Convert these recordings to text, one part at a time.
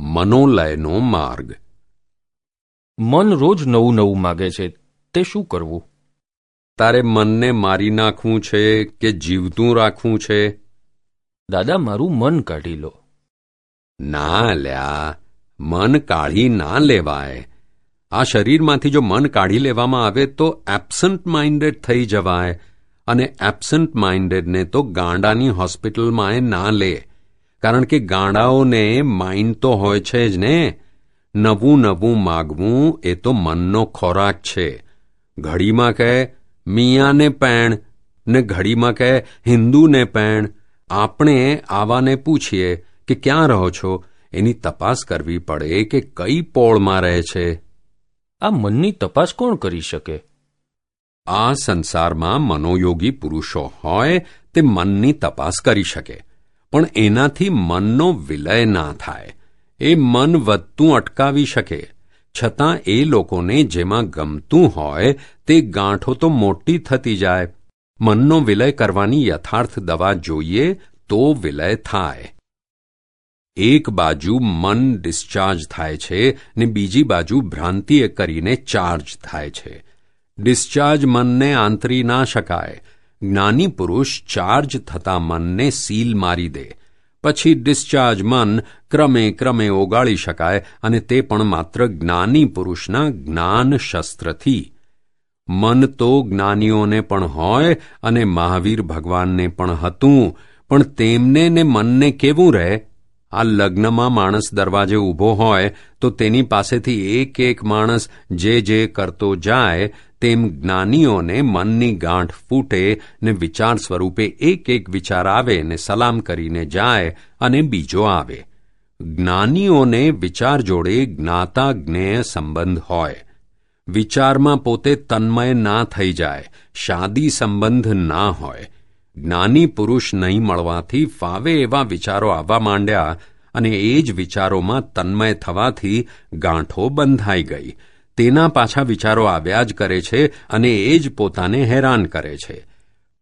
મનોલયનો માર્ગ. મન રોજ નવું નવું માગે છે તે શું કરવું? તારે મનને મારી નાખવું છે કે જીવતું રાખવું છે? દાદા મારું મન કાઢી લો. ના લ્યા મન કાઢી ના લેવાય. આ શરીરમાંથી જો મન કાઢી લેવામાં આવે તો એબસન્ટ માઇન્ડેડ થઈ જવાય અને એબસન્ટ માઇન્ડેડને તો ગાંડાની હોસ્પિટલમાં એ ના લે. કારણ કે ગાંડાઓને માઇન્ડ તો હોય છે જ ને. નવું નવું માગવું એ તો મનનો ખોરાક છે. ઘડીમાં કહે મિયાને પેણ. ને ઘડીમાં કહે હિન્દુને પેણ. આપણે આવાને પૂછીએ કે ક્યાં રહો છો? એની તપાસ કરવી પડે કે કઈ પોળમાં રહે છે. આ મનની તપાસ કોણ કરી શકે? આ સંસારમાં મનોયોગી પુરુષો હોય તે મનની તપાસ કરી શકે. પણ એનાથી મનનો વિલય ના થાય. એ મન વધતું અટકાવી શકે. છતાં એ લોકોને જેમાં ગમતું હોય, તે ગાંઠો તો મોટી થતી જાય. મનનો વિલય કરવાની યથાર્થ દવા જોઈએ તો વિલય થાય. એક બાજુ મન ડિસ્ચાર્જ થાય છે ને બીજી બાજુ ભ્રાંતિએ કરીને ચાર્જ થાય છે. ડિસ્ચાર્જ મનને આંતરી ના શકાય. જ્ઞાની પુરુષ ચાર્જ થતા મનને સીલ મારી દે. પછી ડિસ્ચાર્જ મન ક્રમે ક્રમે ઓગાળી શકાય અને તે પણ માત્ર જ્ઞાની પુરુષના જ્ઞાન શસ્ત્રથી. મન તો જ્ઞાનીઓને પણ હોય અને મહાવીર ભગવાનને પણ હતું, પણ તેમને ને મનને કેવું રહે? આ લગ્નમાં માણસ દરવાજે ઊભો હોય તો તેની પાસેથી એક એક માણસ જે જે કરતો જાય તેમ જ્ઞાનીઓને મનની ગાંઠ ફૂટે ને વિચાર સ્વરૂપે એક એક વિચાર આવે ને સલામ કરીને જાય અને બીજો આવે. જ્ઞાનીઓને વિચાર જોડે જ્ઞાતા જ્ઞેય સંબંધ હોય. વિચારમાં પોતે તન્મય ના થઈ જાય, શાદી સંબંધ ના હોય. જ્ઞાની પુરુષ નહીં મળવાથી ફાવે એવા વિચારો આવવા માંડ્યા અને એ જ વિચારોમાં તન્મય થવાથી ગાંઠો બંધાઈ ગઈ. તેના પાછા વિચારો આવ્યા જ કરે છે અને એ જ પોતાને હેરાન કરે છે.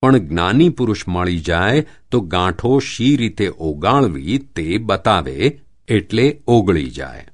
પણ જ્ઞાની પુરુષ મળી જાય તો ગાંઠો શી રીતે ઓગાળવી તે બતાવે એટલે ઓગળી જાય.